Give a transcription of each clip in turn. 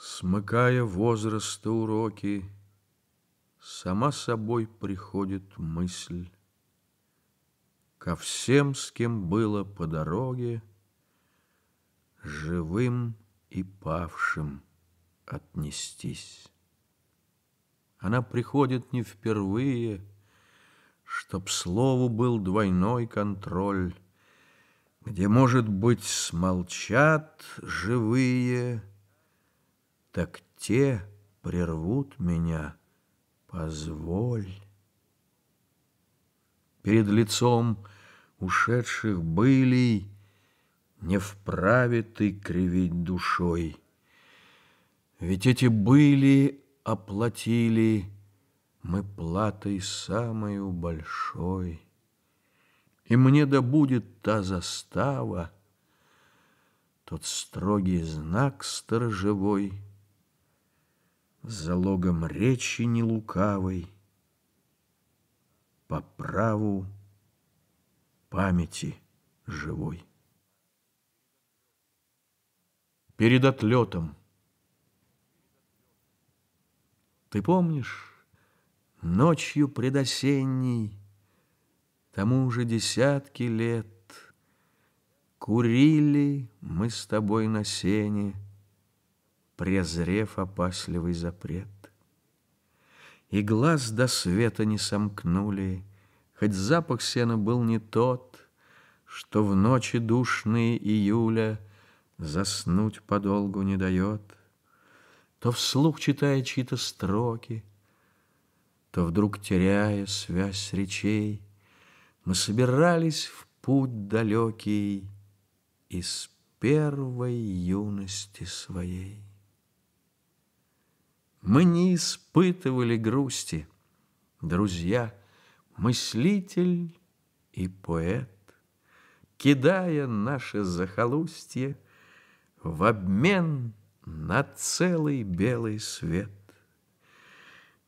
Смыкая возраста уроки, Сама собой приходит мысль Ко всем, с кем было по дороге, Живым и павшим отнестись. Она приходит не впервые, Чтоб слову был двойной контроль, Где, может быть, смолчат живые, Так те прервут меня, позволь. Перед лицом ушедших былей Не вправе ты кривить душой, Ведь эти были оплатили Мы платой самою большой. И мне да будет та застава, Тот строгий знак сторожевой, Залогом речи нелукавой, По праву памяти живой. Перед отлетом Ты помнишь, ночью предосенней, Тому уже десятки лет, Курили мы с тобой на сене, Презрев опасливый запрет. И глаз до света не сомкнули, Хоть запах сена был не тот, Что в ночи душные июля Заснуть подолгу не дает то вслух читая чьи-то строки, то вдруг теряя связь с речей, мы собирались в путь далекий из первой юности своей. Мы не испытывали грусти, друзья, мыслитель и поэт, кидая наше захолустье в обмен на целый белый свет.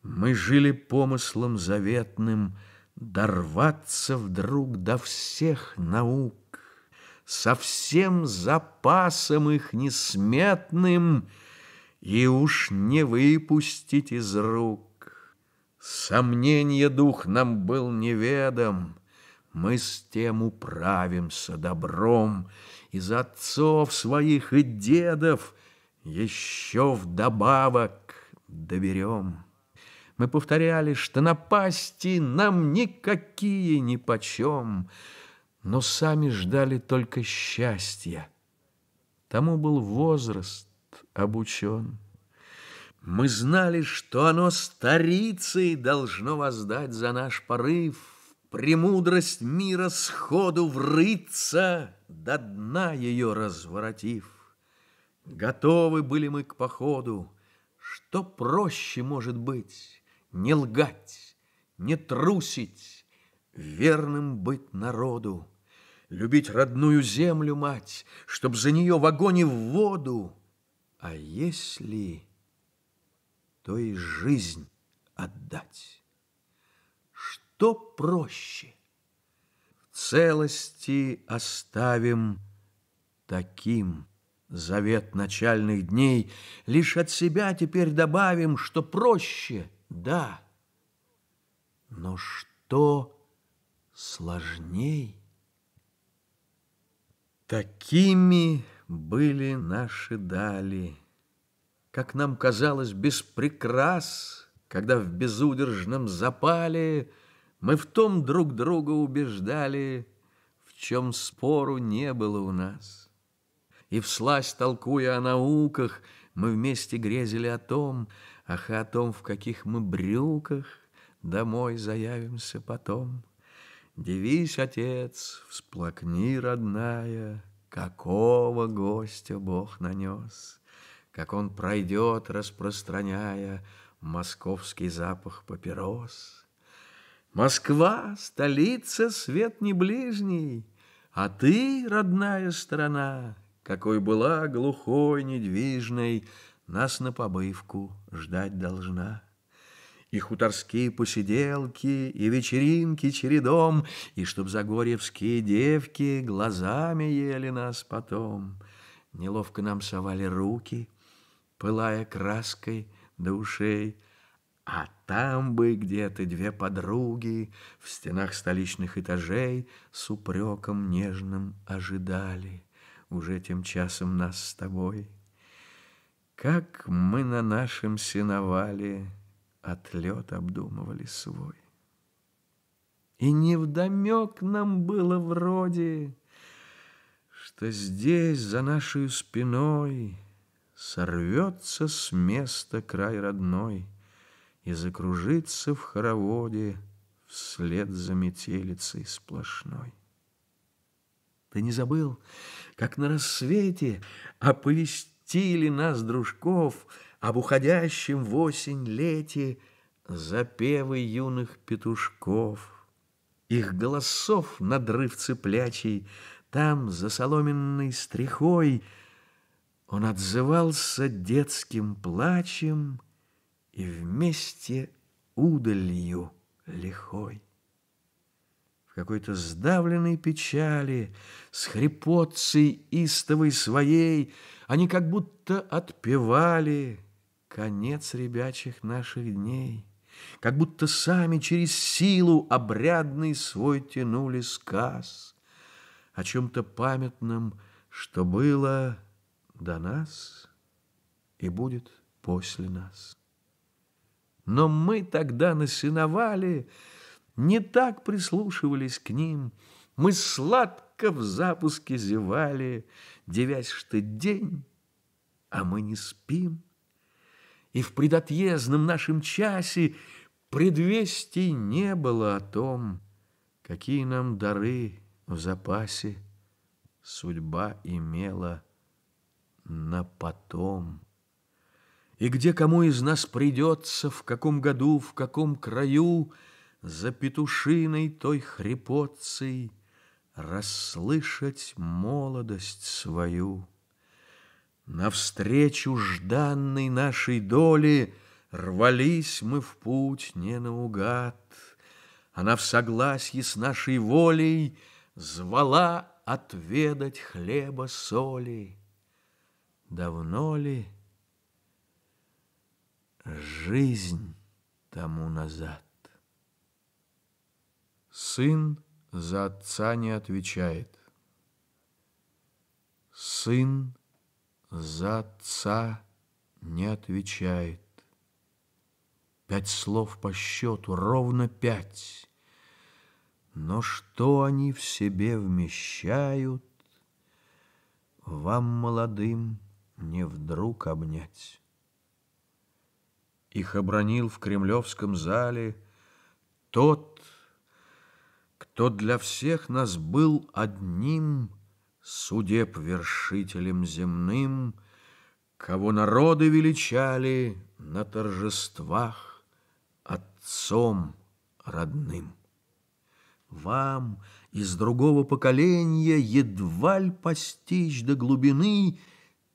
Мы жили помыслом заветным Дорваться вдруг до всех наук, Со всем запасом их несметным И уж не выпустить из рук. Сомненье дух нам был неведом, Мы с тем управимся добром, Из отцов своих и дедов — еще вдобавок доберем. Мы повторяли, что напасти нам никакие ни почем, но сами ждали только счастья. Тому был возраст обучен. Мы знали, что оно старицей должно воздать за наш порыв, Премудрость мира сходу врыться, до дна ее разворотив. Готовы были мы к походу. Что проще может быть? Не лгать, не трусить, верным быть народу, Любить родную землю, мать, Чтоб за нее в огонь и в воду. А если, то и жизнь отдать. Что проще? В целости оставим таким завет начальных дней, Лишь от себя теперь добавим, что проще, да, но что сложней? Такими были наши дали, Как нам казалось, без прикрас, Когда в безудержном запале Мы в том друг друга убеждали, В чем спору не было у нас. И всласть толкуя о науках, Мы вместе грезили о том, Ах, о том, в каких мы брюках Домой заявимся потом. Дивись, отец, всплакни, родная, Какого гостя Бог нанес, Как он пройдет, распространяя Московский запах папирос. Москва, столица, свет не ближний, А ты, родная страна, какой была глухой, недвижной, Нас на побывку ждать должна. И хуторские посиделки, и вечеринки чередом, И чтоб загорьевские девки глазами ели нас потом. Неловко нам совали руки, пылая краской до ушей, а там бы где-то две подруги в стенах столичных этажей с упреком нежным ожидали уже тем часом нас с тобой. Как мы на нашем сеновале отлет обдумывали свой. И невдомек нам было вроде, что здесь за нашей спиной сорвется с места край родной и закружится в хороводе вслед за метелицей сплошной. Ты не забыл, как на рассвете оповестили нас, дружков, об уходящем в осень лете запевы юных петушков. Их голосов надрыв цыплячий, там, за соломенной стрихой, он отзывался детским плачем и вместе удалью лихой в какой-то сдавленной печали, с хрипотцей истовой своей, они как будто отпевали конец ребячих наших дней, как будто сами через силу обрядный свой тянули сказ о чем-то памятном, что было до нас и будет после нас. Но мы тогда насиновали, не так прислушивались к ним. Мы сладко в запуске зевали, девясь, что день, а мы не спим. И в предотъездном нашем часе предвестий не было о том, какие нам дары в запасе судьба имела на потом. И где кому из нас придется, в каком году, в каком краю — за петушиной той хрипотцей Расслышать молодость свою. Навстречу жданной нашей доли Рвались мы в путь не наугад. Она в согласии с нашей волей Звала отведать хлеба соли. Давно ли жизнь тому назад? Сын за отца не отвечает. Сын за отца не отвечает. Пять слов по счету, ровно пять. Но что они в себе вмещают, Вам, молодым, не вдруг обнять. Их обронил в кремлевском зале Тот, кто для всех нас был одним судеб вершителем земным, Кого народы величали на торжествах отцом родным. Вам из другого поколения едва ль постичь до глубины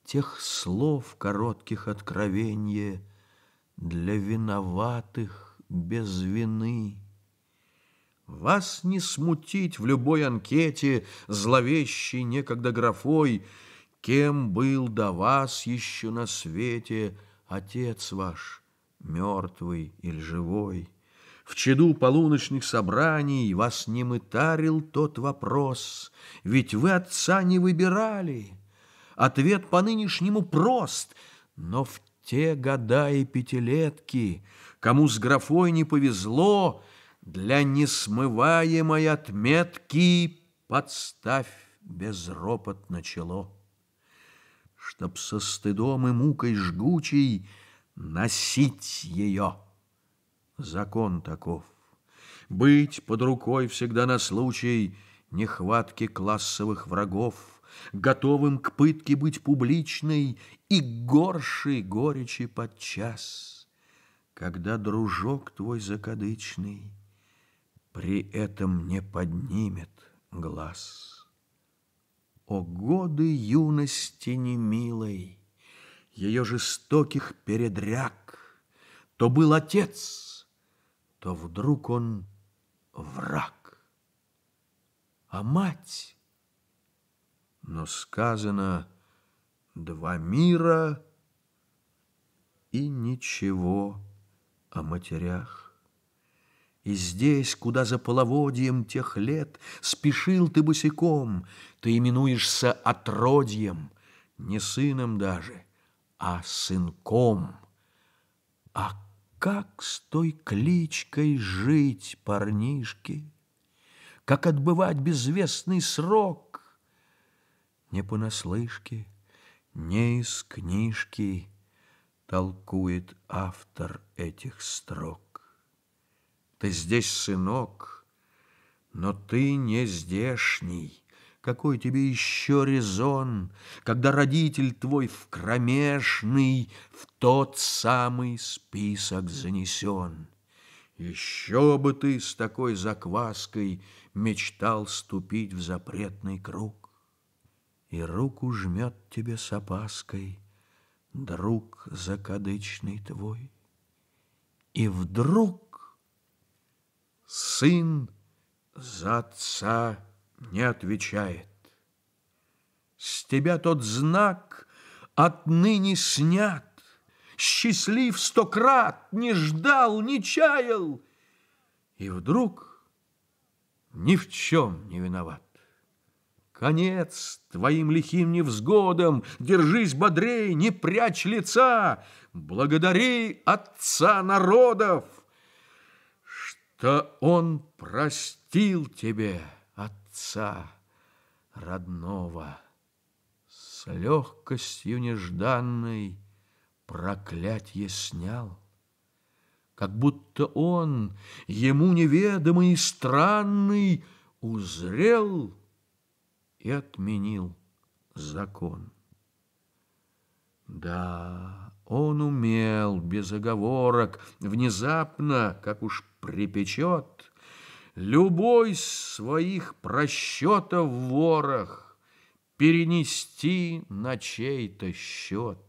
Тех слов коротких откровения для виноватых без вины. Вас не смутить в любой анкете Зловещей некогда графой, Кем был до вас еще на свете Отец ваш, мертвый или живой. В чаду полуночных собраний Вас не мытарил тот вопрос, Ведь вы отца не выбирали. Ответ по нынешнему прост, Но в те года и пятилетки, Кому с графой не повезло, для несмываемой отметки подставь безропотно чело, Чтоб со стыдом и мукой жгучей носить ее. Закон таков. Быть под рукой всегда на случай нехватки классовых врагов, Готовым к пытке быть публичной и горшей горечи подчас, Когда дружок твой закадычный — при этом не поднимет глаз. О годы юности немилой, ее жестоких передряг, То был отец, то вдруг он враг. А мать, но сказано, два мира и ничего о матерях. И здесь, куда за половодьем тех лет Спешил ты босиком, Ты именуешься отродьем, Не сыном даже, а сынком. А как с той кличкой жить, парнишки? Как отбывать безвестный срок? Не понаслышке, не из книжки Толкует автор этих строк. Ты здесь сынок, но ты не здешний. Какой тебе еще резон, когда родитель твой в кромешный в тот самый список занесен? Еще бы ты с такой закваской мечтал ступить в запретный круг. И руку жмет тебе с опаской друг закадычный твой. И вдруг Сын за отца не отвечает. С тебя тот знак отныне снят. Счастлив сто крат, не ждал, не чаял. И вдруг ни в чем не виноват. Конец твоим лихим невзгодам, Держись бодрей, не прячь лица, Благодари Отца народов, что он простил тебе отца родного, С легкостью нежданной проклятье снял, Как будто он, ему неведомый и странный, Узрел и отменил закон. Да, он умел без оговорок, внезапно, как уж припечет, Любой своих просчетов ворох Перенести на чей-то счет,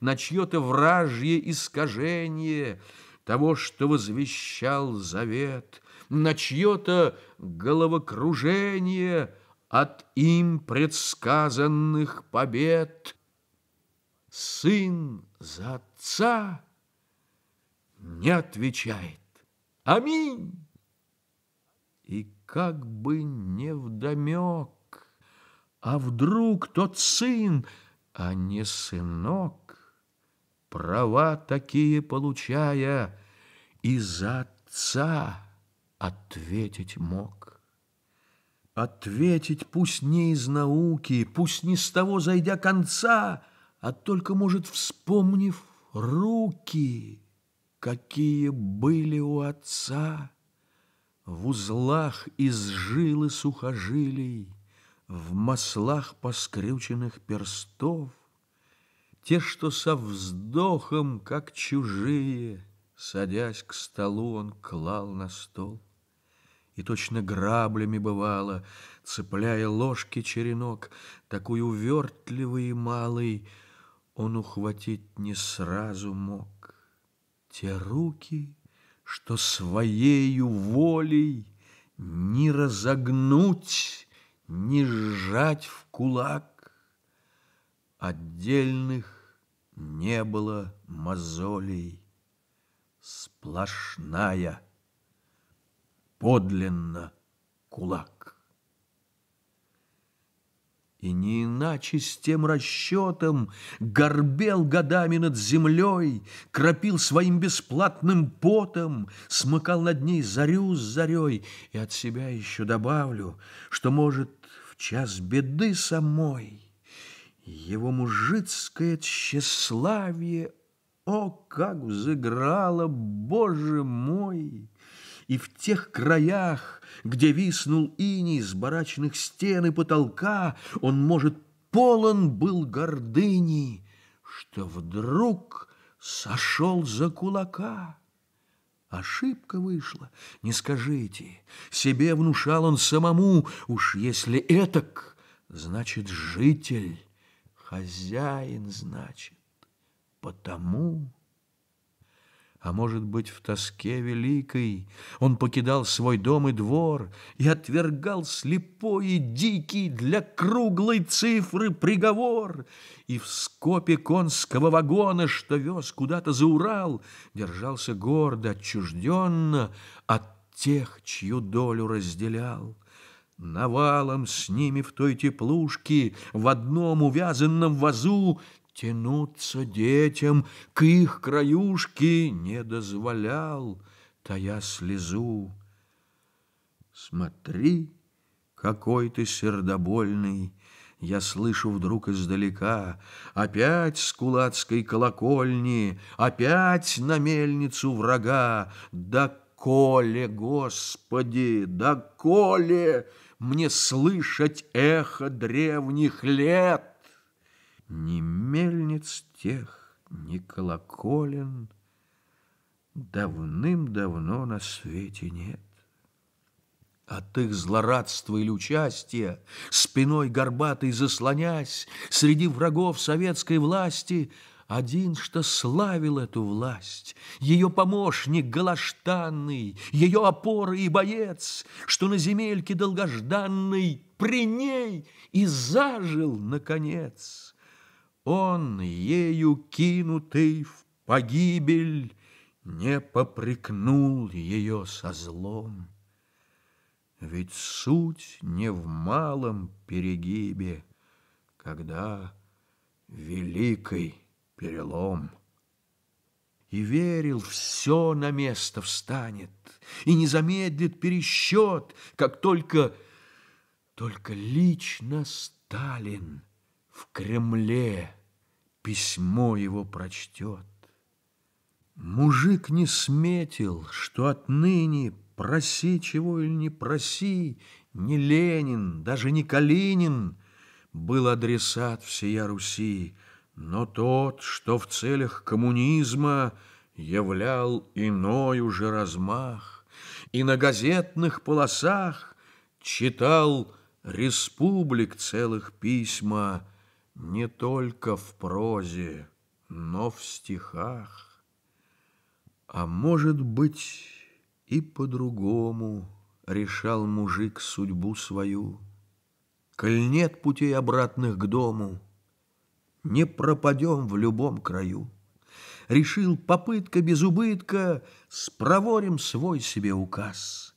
На чье-то вражье искажение Того, что возвещал завет, На чье-то головокружение От им предсказанных побед. Сын за отца не отвечает. Аминь. И как бы не вдомек, а вдруг тот сын, а не сынок, права такие получая, из отца ответить мог. Ответить пусть не из науки, пусть не с того зайдя конца, а только, может, вспомнив руки какие были у отца, В узлах из жилы сухожилий, В маслах поскрюченных перстов, Те, что со вздохом, как чужие, Садясь к столу, он клал на стол. И точно граблями бывало, Цепляя ложки черенок, Такой увертливый и малый, Он ухватить не сразу мог. Те руки, что своею волей не разогнуть, не сжать в кулак, Отдельных не было мозолей, Сплошная, подлинно кулак. И не иначе с тем расчетом Горбел годами над землей, Кропил своим бесплатным потом, Смыкал над ней зарю с зарей. И от себя еще добавлю, Что, может, в час беды самой Его мужицкое тщеславие, О, как взыграло, Боже мой! И в тех краях, где виснул иней с барачных стен и потолка, он, может, полон был гордыни, что вдруг сошел за кулака. Ошибка вышла, не скажите. Себе внушал он самому, уж если этак, значит, житель, хозяин, значит, потому... а может быть, в тоске великой Он покидал свой дом и двор И отвергал слепой и дикий Для круглой цифры приговор. И в скопе конского вагона, Что вез куда-то за Урал, Держался гордо, отчужденно От тех, чью долю разделял. Навалом с ними в той теплушке В одном увязанном вазу Тянуться детям к их краюшке не дозволял, тая слезу. Смотри, какой ты сердобольный, я слышу вдруг издалека, Опять с кулацкой колокольни, Опять на мельницу врага. Да коле, Господи, да коле Мне слышать эхо древних лет! Ни мельниц тех, ни колоколен Давным-давно на свете нет. От их злорадства или участия, Спиной горбатой заслонясь, Среди врагов советской власти Один, что славил эту власть, Ее помощник галаштанный, Ее опора и боец, Что на земельке долгожданной При ней и зажил, наконец. Он, ею кинутый в погибель, Не попрекнул ее со злом. Ведь суть не в малом перегибе, Когда великий перелом. И верил, все на место встанет, И не замедлит пересчет, Как только, только лично Сталин в Кремле письмо его прочтет. Мужик не сметил, что отныне проси чего или не проси, не Ленин, даже не Калинин был адресат всея Руси, но тот, что в целях коммунизма являл иной уже размах, и на газетных полосах читал республик целых письма, не только в прозе, но в стихах. А может быть, и по-другому решал мужик судьбу свою. Коль нет путей обратных к дому, не пропадем в любом краю. Решил попытка без убытка, спроворим свой себе указ.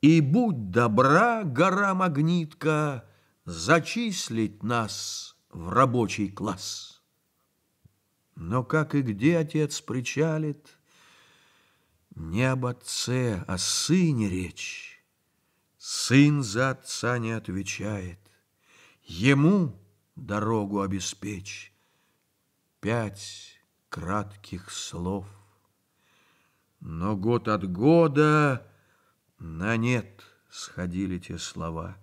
И будь добра, гора магнитка, зачислить нас в рабочий класс. Но как и где отец причалит, Не об отце, о сыне речь. Сын за отца не отвечает, Ему дорогу обеспечь. Пять кратких слов. Но год от года на нет сходили те слова —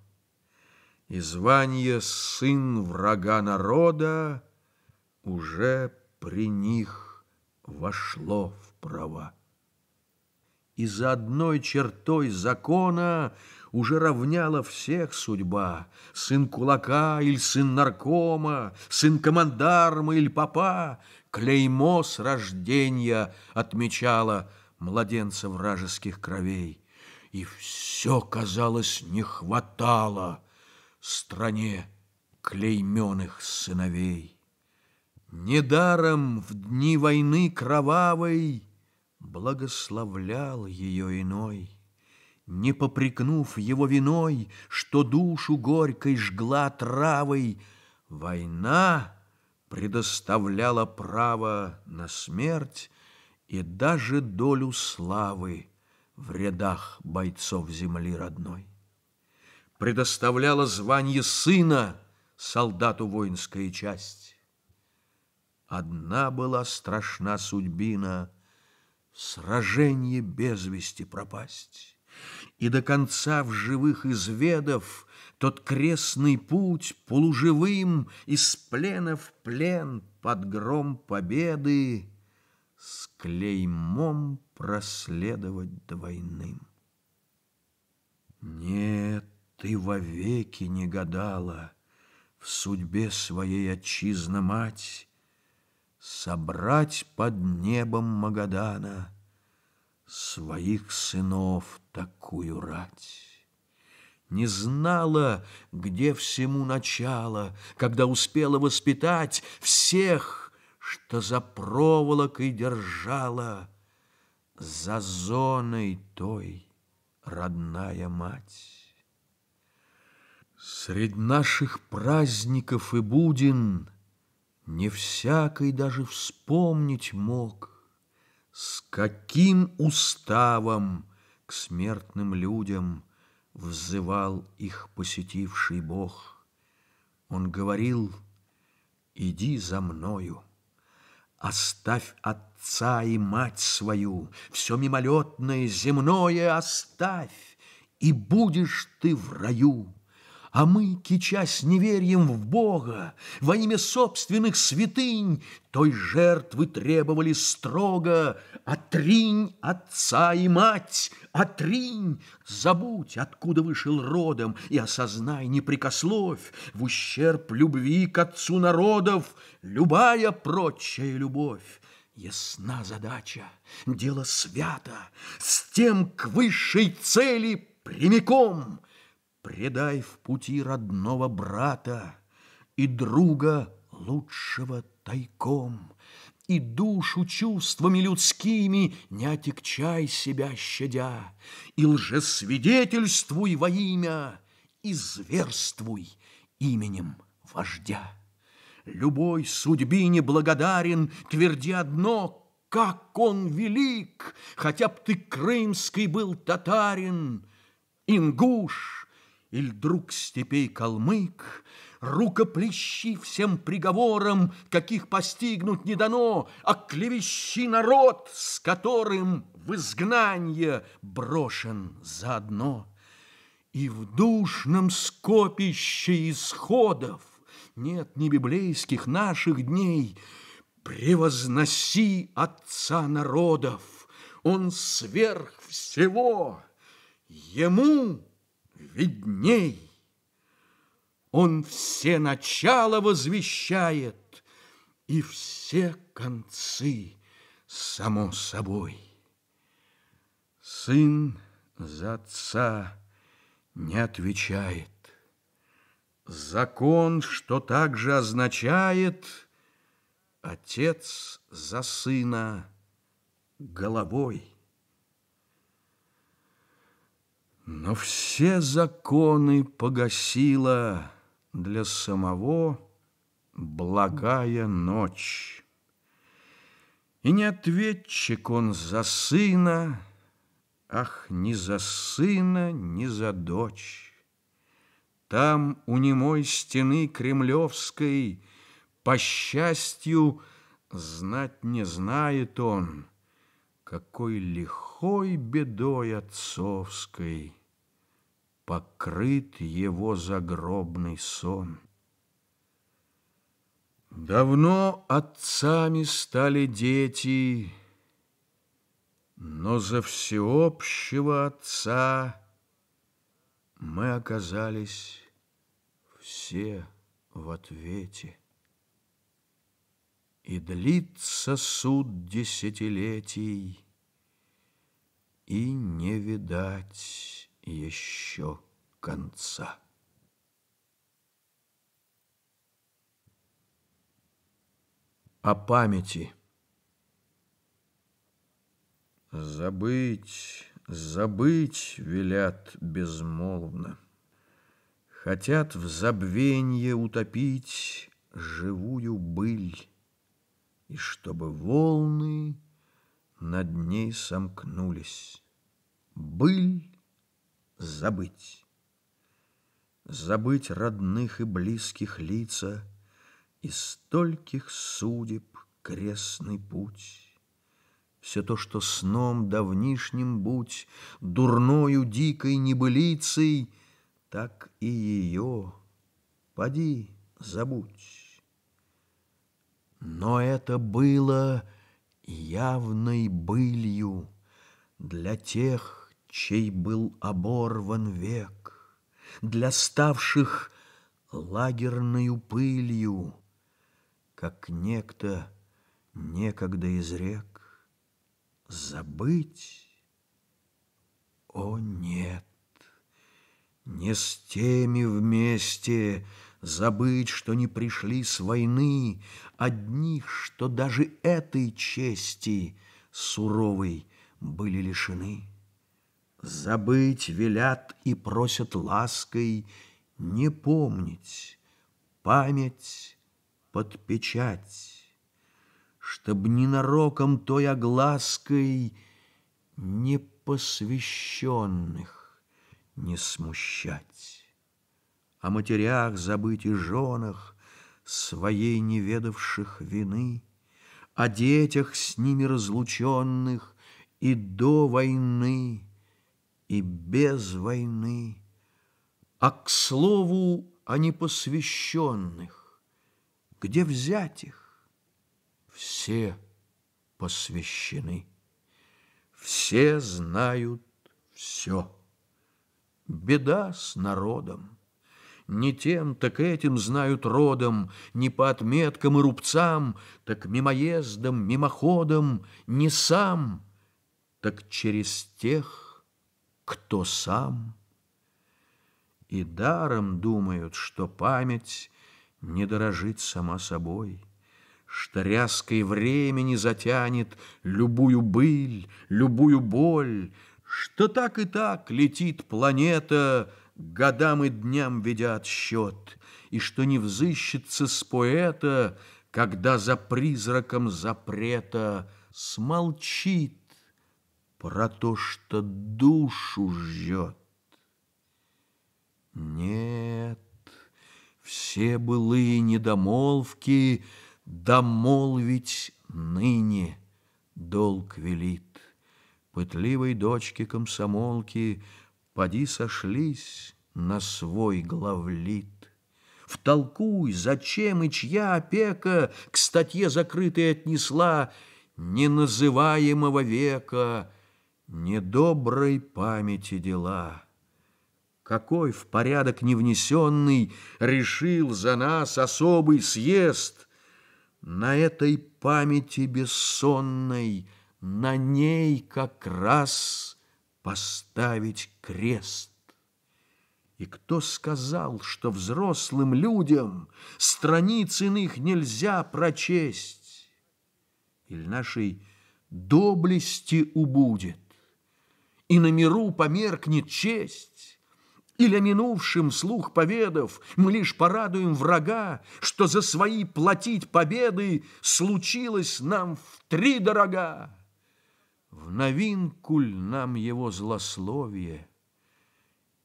и звание сын врага народа уже при них вошло в права. И за одной чертой закона уже равняла всех судьба. Сын кулака или сын наркома, сын командарма или папа, клеймо с рождения отмечала младенца вражеских кровей. И все, казалось, не хватало — стране клейменных сыновей. Недаром в дни войны кровавой Благословлял ее иной, Не попрекнув его виной, Что душу горькой жгла травой, Война предоставляла право на смерть И даже долю славы В рядах бойцов земли родной предоставляла звание сына солдату воинская часть. Одна была страшна судьбина в сражении без вести пропасть. И до конца в живых изведав тот крестный путь полуживым из плена в плен под гром победы с клеймом проследовать двойным. Ты вовеки не гадала в судьбе своей отчизна мать, Собрать под небом Магадана Своих сынов такую рать. Не знала, где всему начало, Когда успела воспитать Всех, что за проволокой держала, За зоной той родная мать. Средь наших праздников и будин Не всякой даже вспомнить мог, С каким уставом к смертным людям Взывал их посетивший Бог. Он говорил, иди за мною, Оставь отца и мать свою, Все мимолетное земное оставь, И будешь ты в раю. А мы, кичась неверием в Бога, Во имя собственных святынь, Той жертвы требовали строго Отринь отца и мать, отринь, Забудь, откуда вышел родом, И осознай, не прикословь, В ущерб любви к отцу народов Любая прочая любовь. Ясна задача, дело свято, С тем к высшей цели прямиком — Предай в пути родного брата И друга лучшего тайком, И душу чувствами людскими Не отягчай себя щадя, И лжесвидетельствуй во имя, И зверствуй именем вождя. Любой судьбе благодарен, Тверди одно, как он велик, Хотя б ты крымский был татарин, Ингуш, Иль друг степей калмык, Рукоплещи всем приговорам, Каких постигнуть не дано, А клевещи народ, с которым В изгнанье брошен заодно. И в душном скопище исходов Нет ни библейских наших дней, Превозноси отца народов, Он сверх всего, Ему видней. Он все начала возвещает и все концы, само собой. Сын за отца не отвечает. Закон, что также означает, отец за сына головой. Но все законы погасила для самого благая ночь. И не ответчик он за сына, Ах, ни за сына, ни за дочь. Там у немой стены кремлевской По счастью, знать не знает он, Какой лихой бедой отцовской покрыт его загробный сон. Давно отцами стали дети, но за всеобщего отца мы оказались все в ответе. И длится суд десятилетий, и не видать еще конца. О памяти. Забыть, забыть велят безмолвно. Хотят в забвенье утопить живую быль, И чтобы волны над ней сомкнулись. Быль забыть. Забыть родных и близких лица И стольких судеб крестный путь. Все то, что сном давнишним будь, Дурною дикой небылицей, Так и ее, поди, забудь. Но это было явной былью Для тех, чей был оборван век, Для ставших лагерною пылью, Как некто некогда изрек, забыть? О, нет, не с теми вместе забыть, что не пришли с войны, одних, что даже этой чести суровой были лишены. Забыть велят и просят лаской не помнить, память под печать, Чтоб ненароком той оглаской Непосвященных не смущать. О матерях забыть и женах Своей неведавших вины, О детях с ними разлученных И до войны, и без войны, А к слову о непосвященных, Где взять их? все посвящены. Все знают все. Беда с народом. Не тем, так этим знают родом, Не по отметкам и рубцам, Так мимоездом, мимоходом, Не сам, так через тех, кто сам. И даром думают, что память Не дорожит сама собой, что ряской времени затянет любую быль, любую боль, что так и так летит планета, годам и дням ведя отсчет, и что не взыщется с поэта, когда за призраком запрета смолчит про то, что душу жжет. Нет, все былые недомолвки — Домолвить ныне долг велит. Пытливой дочки комсомолки Поди сошлись на свой главлит. Втолкуй, зачем и чья опека К статье закрытой отнесла Неназываемого века Недоброй памяти дела. Какой в порядок невнесенный Решил за нас особый съезд — на этой памяти бессонной, на ней как раз поставить крест. И кто сказал, что взрослым людям страниц иных нельзя прочесть? Или нашей доблести убудет, и на миру померкнет честь? Или о минувшем слух поведав, мы лишь порадуем врага, что за свои платить победы случилось нам в три дорога. В новинку ль нам его злословие,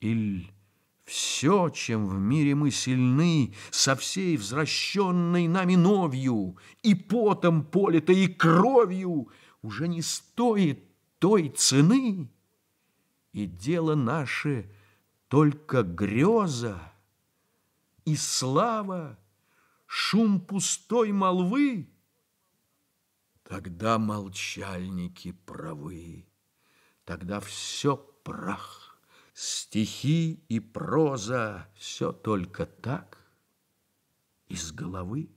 Иль все, чем в мире мы сильны, Со всей возвращенной нами новью, И потом полито, и кровью, Уже не стоит той цены, И дело наше — только греза и слава, шум пустой молвы, Тогда молчальники правы, тогда все прах, стихи и проза, все только так, из головы.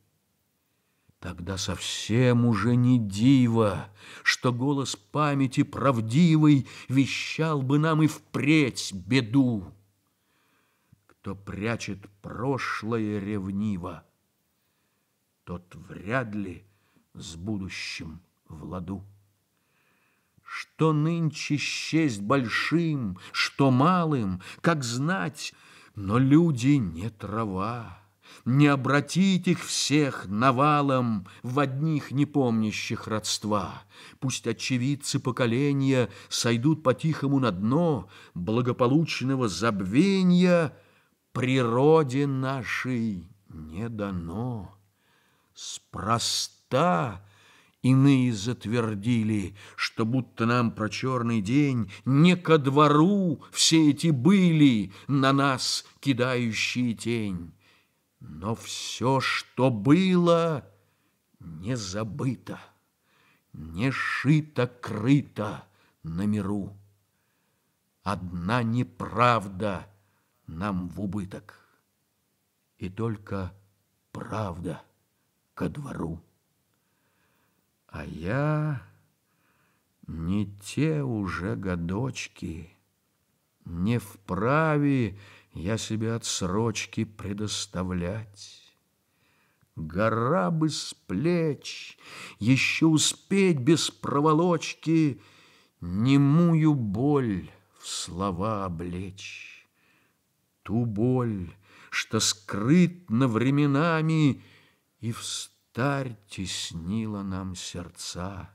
Тогда совсем уже не диво, что голос памяти правдивый Вещал бы нам и впредь беду кто прячет прошлое ревниво, Тот вряд ли с будущим в ладу. Что нынче счесть большим, что малым, как знать, но люди не трава. Не обратить их всех навалом В одних не помнящих родства. Пусть очевидцы поколения Сойдут по-тихому на дно Благополучного забвения — природе нашей не дано. Спроста иные затвердили, что будто нам про черный день не ко двору все эти были на нас кидающие тень. Но все, что было, не забыто, не шито-крыто на миру. Одна неправда — нам в убыток. И только правда ко двору. А я не те уже годочки, Не вправе я себе отсрочки предоставлять. Гора бы с плеч, еще успеть без проволочки Немую боль в слова облечь. Ту боль, что скрытно временами И в старь теснила нам сердца,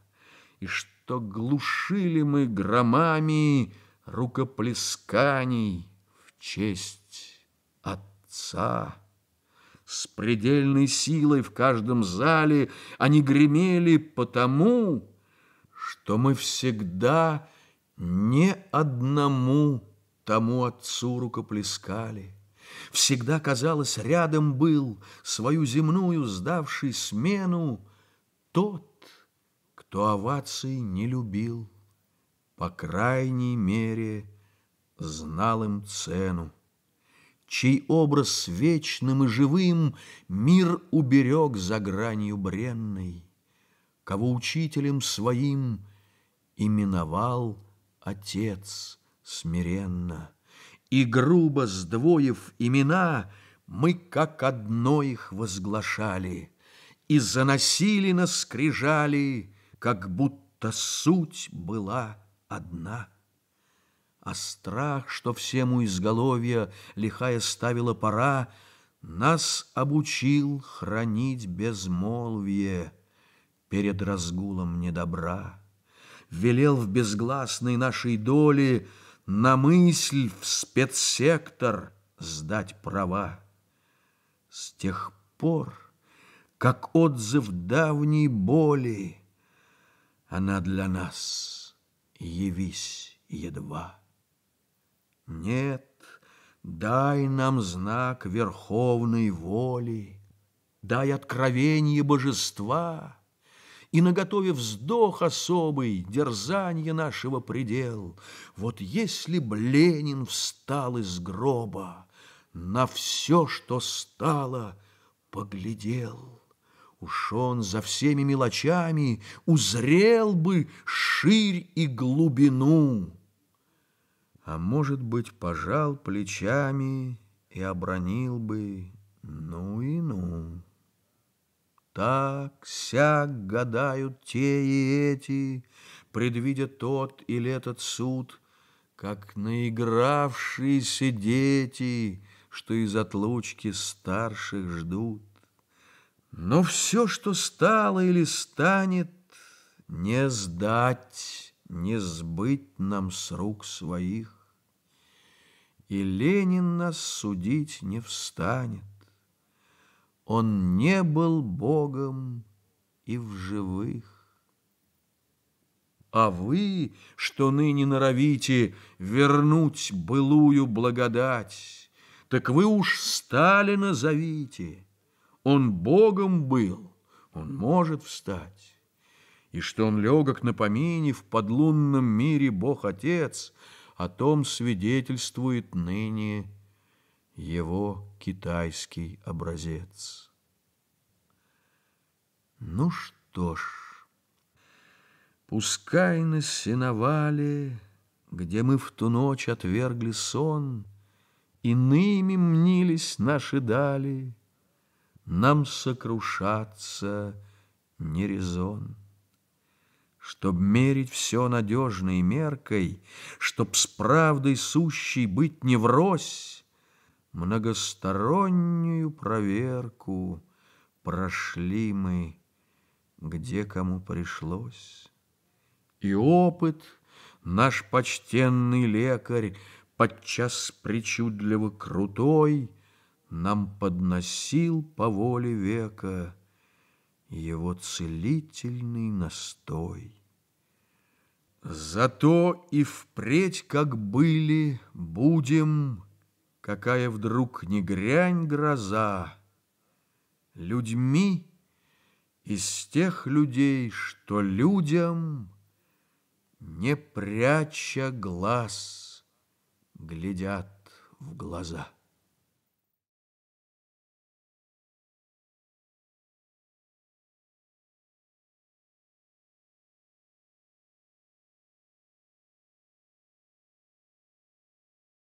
И что глушили мы громами Рукоплесканий честь Отца. С предельной силой в каждом зале Они гремели потому, Что мы всегда не одному Тому отцу рукоплескали. Всегда, казалось, рядом был, Свою земную сдавший смену, Тот, кто оваций не любил, По крайней мере, знал им цену чей образ вечным и живым Мир уберег за гранью бренной, Кого учителем своим именовал Отец смиренно. И грубо сдвоив имена, Мы как одно их возглашали И заносили на скрижали, Как будто суть была одна. А страх, что всему изголовья лихая ставила пора, Нас обучил хранить безмолвие Перед разгулом недобра. Велел в безгласной нашей доле На мысль в спецсектор сдать права. С тех пор, как отзыв давней боли, Она для нас явись едва. Нет, дай нам знак верховной воли, Дай откровение божества, И наготове вздох особый, Дерзанье нашего предел. Вот если б Ленин встал из гроба, На все, что стало, поглядел, Уж он за всеми мелочами Узрел бы ширь и глубину, а может быть, пожал плечами и обронил бы «ну и ну». Так, сяк гадают те и эти, предвидя тот или этот суд, как наигравшиеся дети, что из отлучки старших ждут. Но все, что стало или станет, не сдать не сбыть нам с рук своих, И Ленин нас судить не встанет. Он не был Богом и в живых. А вы, что ныне норовите вернуть былую благодать, Так вы уж Сталина зовите. Он Богом был, он может встать и что он легок на помине в подлунном мире Бог-Отец, о том свидетельствует ныне его китайский образец. Ну что ж, пускай на сеновале, где мы в ту ночь отвергли сон, иными мнились наши дали, нам сокрушаться не резон. Чтоб мерить все надежной меркой, Чтоб с правдой сущей быть не врозь, Многостороннюю проверку Прошли мы, где кому пришлось. И опыт наш почтенный лекарь, Подчас причудливо крутой, Нам подносил по воле века его целительный настой. Зато и впредь, как были, будем, Какая вдруг не грянь гроза, Людьми из тех людей, что людям, Не пряча глаз, глядят в глаза.